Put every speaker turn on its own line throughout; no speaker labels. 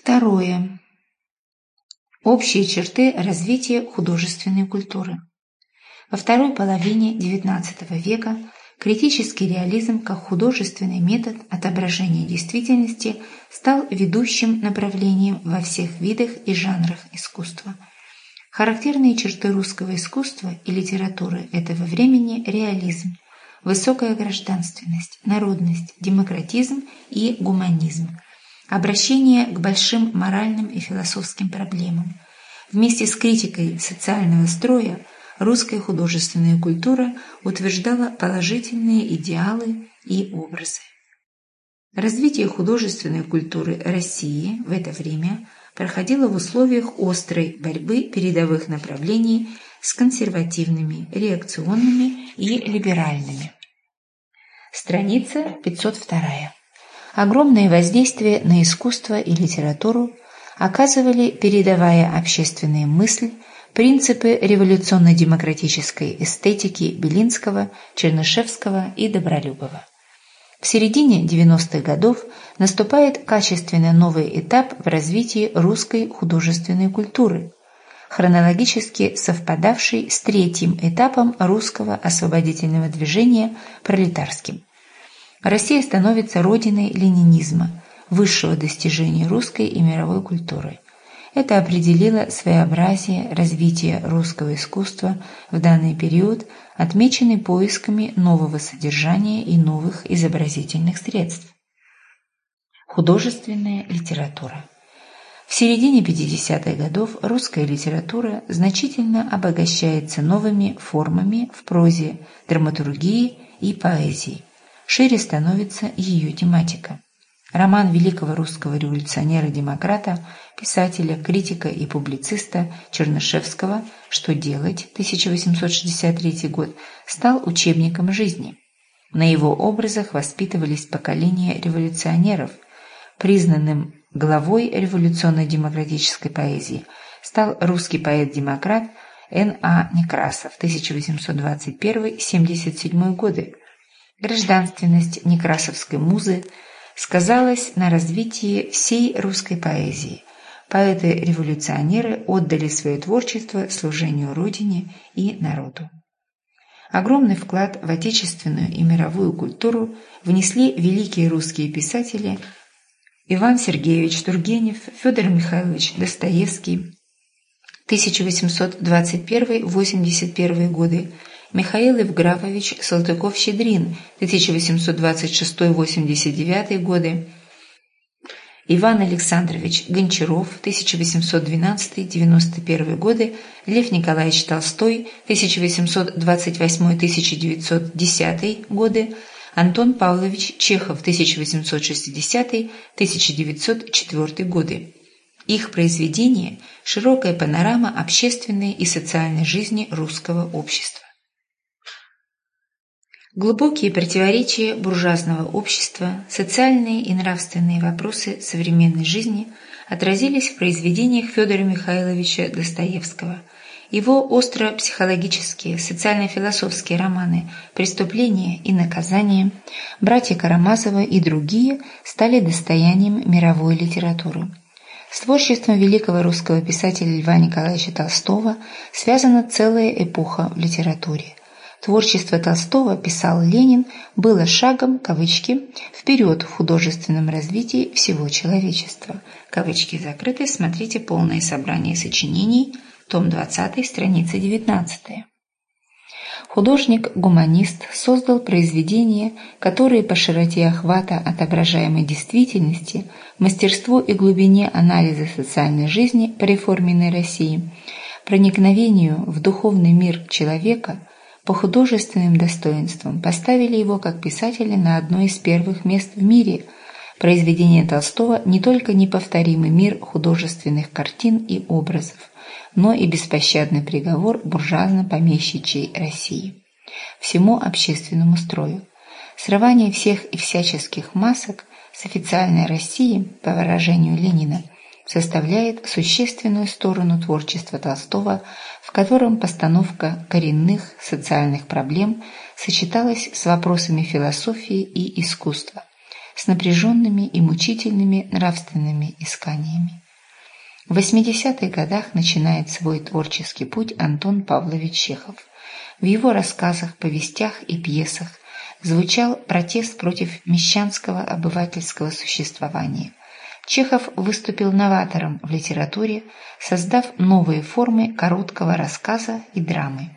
Второе. Общие черты развития художественной культуры. Во второй половине XIX века критический реализм как художественный метод отображения действительности стал ведущим направлением во всех видах и жанрах искусства. Характерные черты русского искусства и литературы этого времени – реализм, высокая гражданственность, народность, демократизм и гуманизм, обращение к большим моральным и философским проблемам. Вместе с критикой социального строя – русская художественная культура утверждала положительные идеалы и образы. Развитие художественной культуры России в это время проходило в условиях острой борьбы передовых направлений с консервативными, реакционными и либеральными. Страница 502. Огромное воздействие на искусство и литературу оказывали передовая общественная мысль, принципы революционно-демократической эстетики Белинского, Чернышевского и Добролюбова. В середине 90-х годов наступает качественно новый этап в развитии русской художественной культуры, хронологически совпадавший с третьим этапом русского освободительного движения пролетарским. Россия становится родиной ленинизма, высшего достижения русской и мировой культуры – это определило своеобразие развития русского искусства в данный период, отмеченный поисками нового содержания и новых изобразительных средств. Художественная литература В середине 50-х годов русская литература значительно обогащается новыми формами в прозе, драматургии и поэзии. Шире становится ее тематика. Роман великого русского революционера-демократа, писателя, критика и публициста Чернышевского «Что делать?» 1863 год стал учебником жизни. На его образах воспитывались поколения революционеров. Признанным главой революционно-демократической поэзии стал русский поэт-демократ Н.А. Некрасов 1821-77 годы. Гражданственность некрасовской музы – сказалось на развитии всей русской поэзии. Поэты-революционеры отдали свое творчество служению Родине и народу. Огромный вклад в отечественную и мировую культуру внесли великие русские писатели Иван Сергеевич Тургенев, Федор Михайлович Достоевский, 1821-81 годы, Михаил Евграфович Салтыков-Щедрин, 1826-89 годы, Иван Александрович Гончаров, 1812-91 годы, Лев Николаевич Толстой, 1828-1910 годы, Антон Павлович Чехов, 1860-1904 годы. Их произведения – широкая панорама общественной и социальной жизни русского общества. Глубокие противоречия буржуазного общества, социальные и нравственные вопросы современной жизни отразились в произведениях Федора Михайловича Достоевского. Его остро-психологические, социально-философские романы «Преступление и наказание», «Братья Карамазовы» и другие стали достоянием мировой литературы. С творчеством великого русского писателя Льва Николаевича Толстого связана целая эпоха в литературе. Творчество Толстого, писал Ленин, было шагом, кавычки, вперед в художественном развитии всего человечества. Кавычки закрыты, смотрите полное собрание сочинений, том 20, страница 19. Художник-гуманист создал произведения, которые по широте охвата отображаемой действительности, мастерству и глубине анализа социальной жизни по реформенной России, проникновению в духовный мир человека – по художественным достоинствам поставили его как писателя на одно из первых мест в мире. Произведение Толстого не только неповторимый мир художественных картин и образов, но и беспощадный приговор буржуазно-помещичьей России. Всему общественному строю. Срывание всех и всяческих масок с официальной России, по выражению Ленина – составляет существенную сторону творчества Толстого, в котором постановка коренных социальных проблем сочеталась с вопросами философии и искусства. с напряженными и мучительными нравственными исканиями. В 80-х годах начинает свой творческий путь Антон Павлович Чехов. В его рассказах, повестях и пьесах звучал протест против мещанского обывательского существования. Чехов выступил новатором в литературе, создав новые формы короткого рассказа и драмы.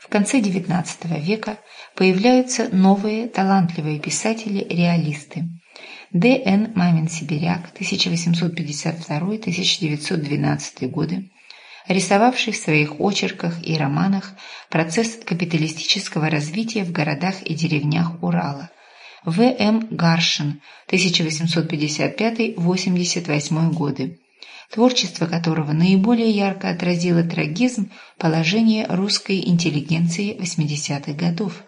В конце XIX века появляются новые талантливые писатели-реалисты – Д.Н. Мамин-Сибиряк, 1852-1912 годы, рисовавший в своих очерках и романах процесс капиталистического развития в городах и деревнях Урала. В. М. Гаршин, 1855-88 годы, творчество которого наиболее ярко отразило трагизм положения русской интеллигенции 80-х годов.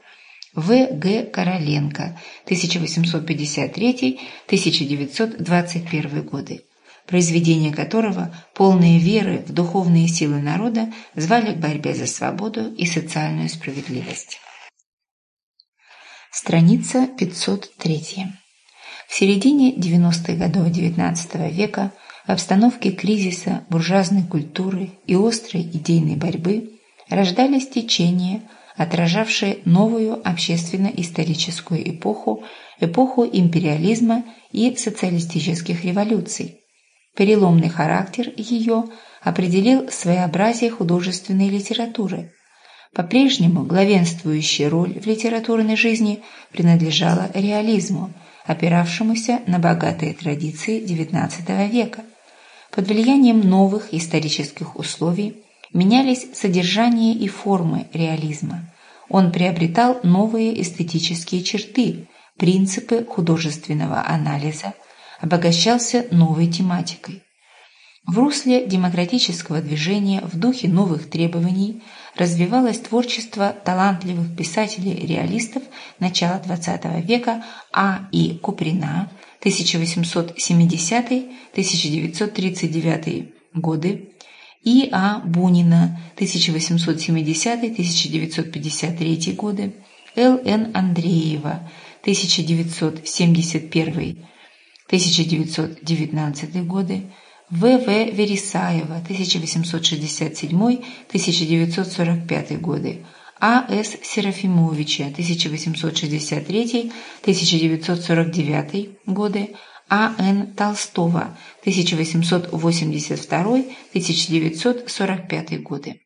В. Г. Короленко, 1853-1921 годы, произведения которого, полные веры в духовные силы народа, звали к борьбе за свободу и социальную справедливость. Страница 503. В середине 90-х годов XIX века в обстановке кризиса буржуазной культуры и острой идейной борьбы рождались течения – отражавшие новую общественно-историческую эпоху, эпоху империализма и социалистических революций. Переломный характер ее определил своеобразие художественной литературы. По-прежнему главенствующая роль в литературной жизни принадлежала реализму, опиравшемуся на богатые традиции XIX века. Под влиянием новых исторических условий менялись содержание и формы реализма. Он приобретал новые эстетические черты, принципы художественного анализа, обогащался новой тематикой. В русле демократического движения в духе новых требований развивалось творчество талантливых писателей-реалистов начала XX века А. И. Куприна 1870-1939 годы, и. А. Бунина 1870-1953 годы, Л. Н. Андреева 1971-1919 годы, В. В. Вересаева 1867-1945 годы, А. С. Серафимовича 1863-1949 годы, а. Н. Толстого 1882-1945 годы.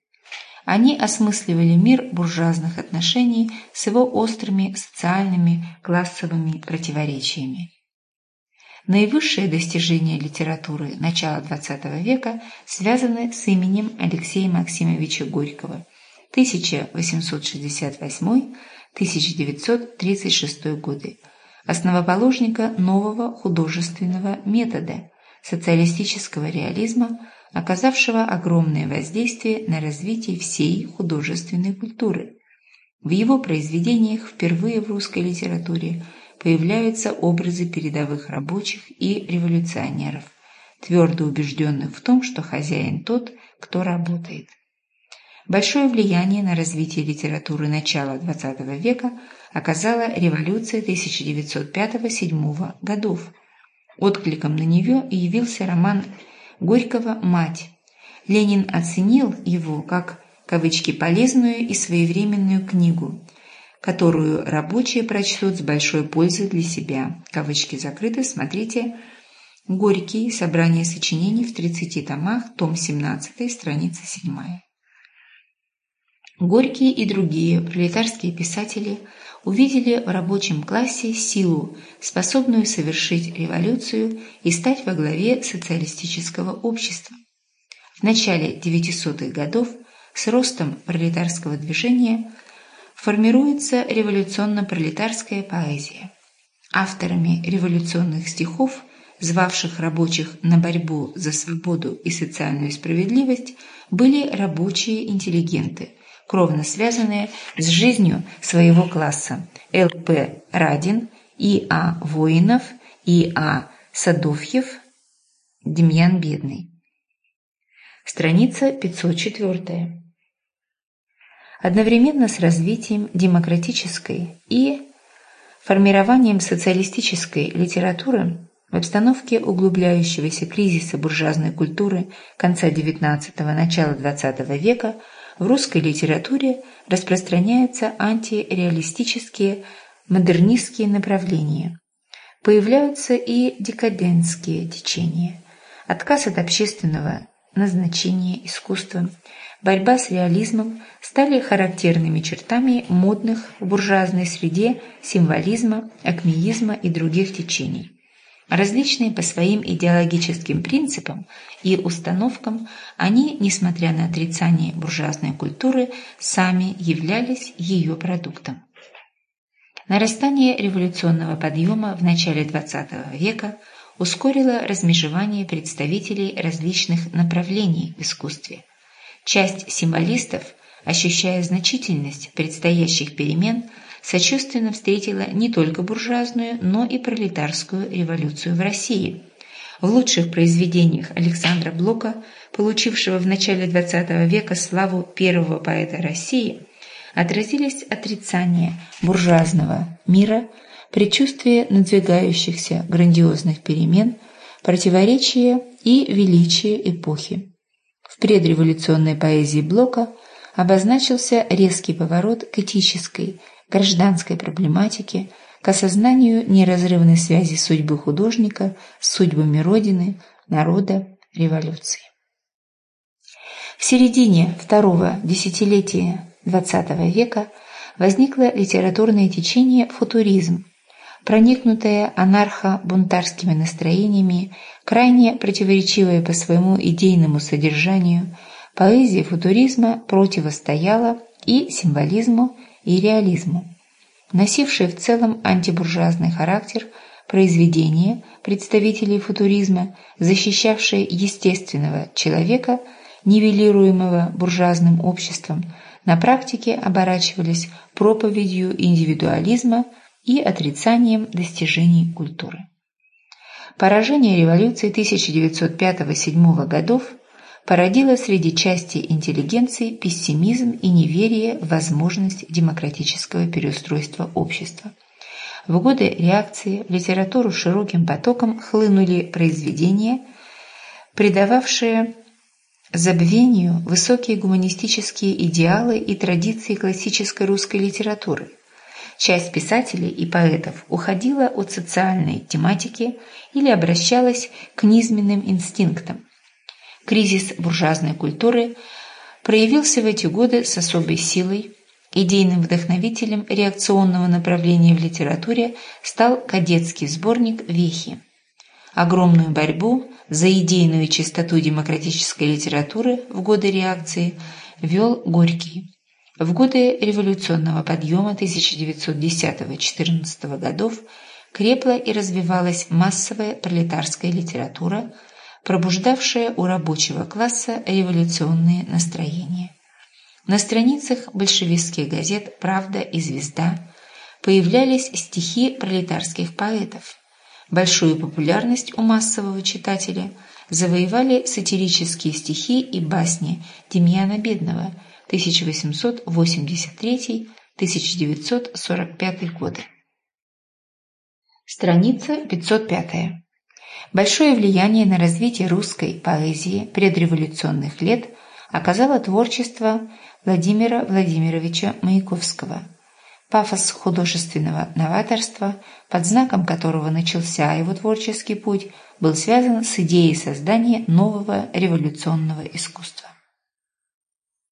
Они осмысливали мир буржуазных отношений с его острыми социальными классовыми противоречиями. Наивысшие достижения литературы начала XX века связаны с именем Алексея Максимовича Горького 1868-1936 годы, основоположника нового художественного метода – социалистического реализма, оказавшего огромное воздействие на развитие всей художественной культуры. В его произведениях впервые в русской литературе появляются образы передовых рабочих и революционеров, твердо убежденных в том, что хозяин тот, кто работает. Большое влияние на развитие литературы начала XX века оказала революция 1905-1907 годов. Откликом на нее явился роман Горького «Мать». Ленин оценил его как «полезную и своевременную книгу», которую рабочие прочтут с большой пользой для себя. Кавычки закрыты, смотрите «Горький. Собрание сочинений в 30 томах. Том 17. Страница 7». Горький и другие пролетарские писатели увидели в рабочем классе силу, способную совершить революцию и стать во главе социалистического общества. В начале 900-х годов с ростом пролетарского движения формируется революционно-пролетарская поэзия. Авторами революционных стихов, звавших рабочих на борьбу за свободу и социальную справедливость, были рабочие интеллигенты – кровно связанные с жизнью своего класса. Л.П. Радин, И.А. Воинов, И.А. Садовьев, Демьян Бедный. Страница 504. Одновременно с развитием демократической и Формированием социалистической литературы в обстановке углубляющегося кризиса буржуазной культуры конца XIX – начала XX века в русской литературе распространяются антиреалистические модернистские направления. Появляются и декадентские течения. Отказ от общественного назначения искусства, борьба с реализмом стали характерными чертами модных в буржуазной среде символизма, акмеизма и других течений. Различные по своим идеологическим принципам и установкам, они, несмотря на отрицание буржуазной культуры, сами являлись ее продуктом. Нарастание революционного подъема в начале XX века ускорило размежевание представителей различных направлений в искусстве. Часть символистов, ощущая значительность предстоящих перемен, сочувственно встретила не только буржуазную, но и пролетарскую революцию в России. В лучших произведениях Александра Блока, получившего в начале XX века славу первого поэта России, отразились отрицание буржуазного мира, предчувствие надвигающихся грандиозных перемен, противоречие и величие эпохи. В предреволюционной поэзии Блока обозначился резкий поворот к этической, гражданской проблематике, к осознанию неразрывной связи судьбы художника с судьбами Родины, народа, революции. В середине второго десятилетия XX века возникло литературное течение футуризм, проникнутое анархо-бунтарскими настроениями, крайне противоречивое по своему идейному содержанию, поэзия футуризма противостояла и символизму, и реализму. Носившие в целом антибуржуазный характер произведения представителей футуризма, защищавшие естественного человека, нивелируемого буржуазным обществом, на практике оборачивались проповедью индивидуализма и отрицанием достижений культуры. Поражение революции 1905-1907 годов породило среди части интеллигенции пессимизм и неверие в возможность демократического переустройства общества. В годы реакции в литературу широким потоком хлынули произведения, придававшие забвению высокие гуманистические идеалы и традиции классической русской литературы. Часть писателей и поэтов уходила от социальной тематики или обращалась к низменным инстинктам, Кризис буржуазной культуры проявился в эти годы с особой силой. Идейным вдохновителем реакционного направления в литературе стал кадетский сборник «Вехи». Огромную борьбу за идейную чистоту демократической литературы в годы реакции вел Горький. В годы революционного подъема 1910-14 годов крепла и развивалась массовая пролетарская литература – пробуждавшая у рабочего класса революционные настроения. На страницах большевистских газет «Правда» и «Звезда» появлялись стихи пролетарских поэтов. Большую популярность у массового читателя завоевали сатирические стихи и басни Демьяна Бедного 1883-1945 годы. Страница 505. Большое влияние на развитие русской поэзии предреволюционных лет оказало творчество Владимира Владимировича Маяковского. Пафос художественного новаторства, под знаком которого начался его творческий путь, был связан с идеей создания нового революционного искусства.